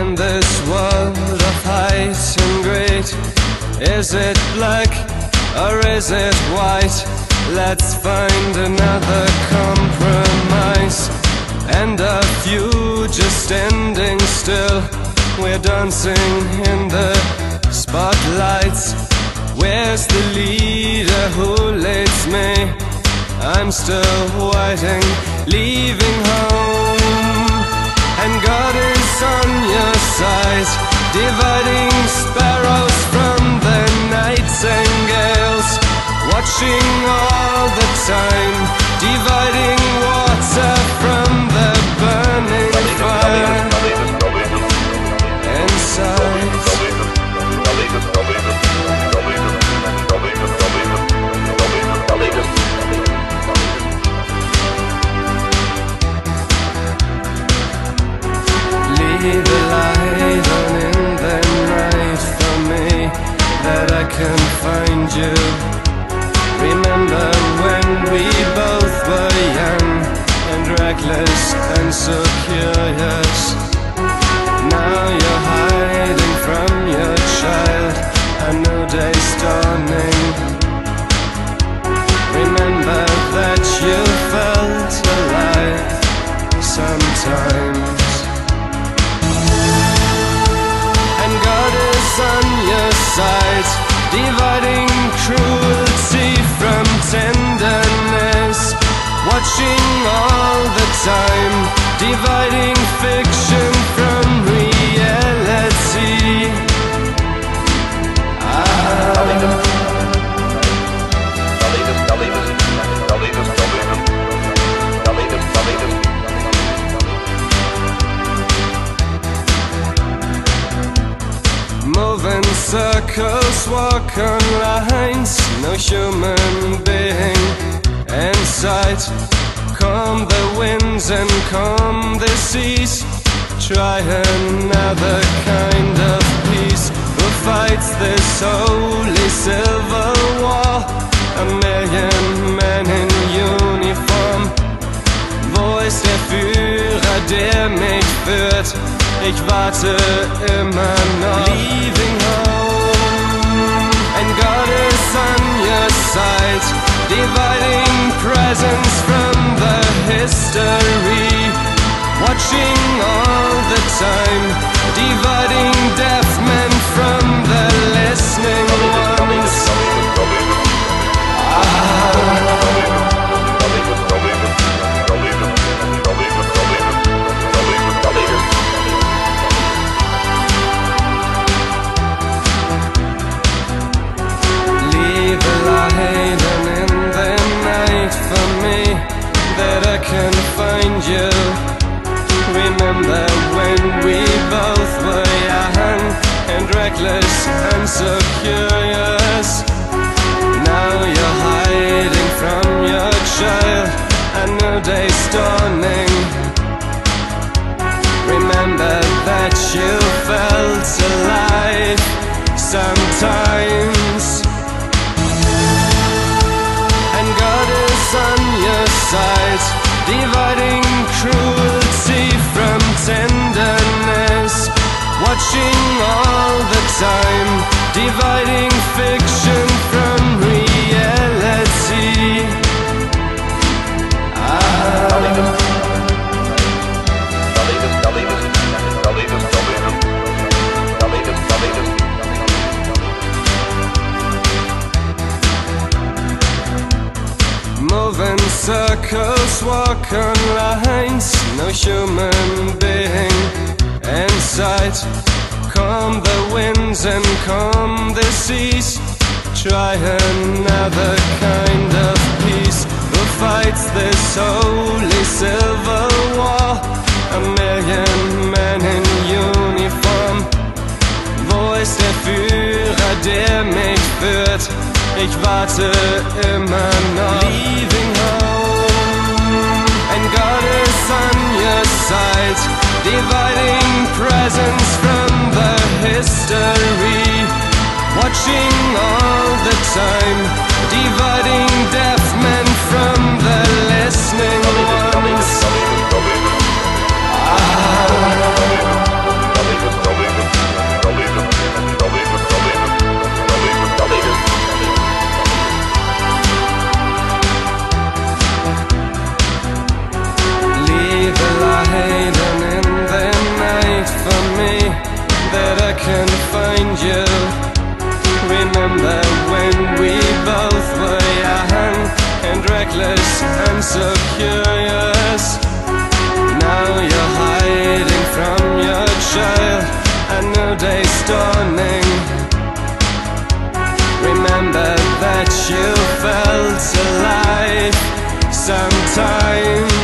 in this world of height and great? Is it black or is it white? Let's find another compromise and a few just standing still. We're dancing in the spotlights. Where's the leader who leads me? I'm still waiting, leaving home. Dividing sparrows from the nightingales. Watching all the time, can find you. Remember when we both were young and reckless and so curious. Now you're hiding from your child. A new day's dawning. Remember that you felt alive sometimes. And God is on your side, dividing cruelty from tenderness. Watching all the time, dividing fiction circles, walk on lines, no human being in sight. Come the winds and come the seas. Try another kind of peace. Who fights this holy civil war? A million men in uniform. Ist der Führer, der mich führt? Ich warte immer noch. Leaving history. Watching all the time, dividing you. Remember when we both were young and reckless and so curious. Now you're hiding from your child. A new day's dawning. Remember that you felt alive sometimes. And God is on your side, dividing cruelty from tenderness. Watching all the time, dividing circles, walk on lines, no human being in sight. Come the winds and come the seas. Try another kind of peace. Who fights this holy civil war? A million men in uniform. Wo ist der Führer, der mich führt? Ich warte immer noch. Leaving dividing presence from the history. Watching all the time, dividing deaf curious. Now you're hiding from your child, a new day's dawning. Remember that you felt alive sometimes.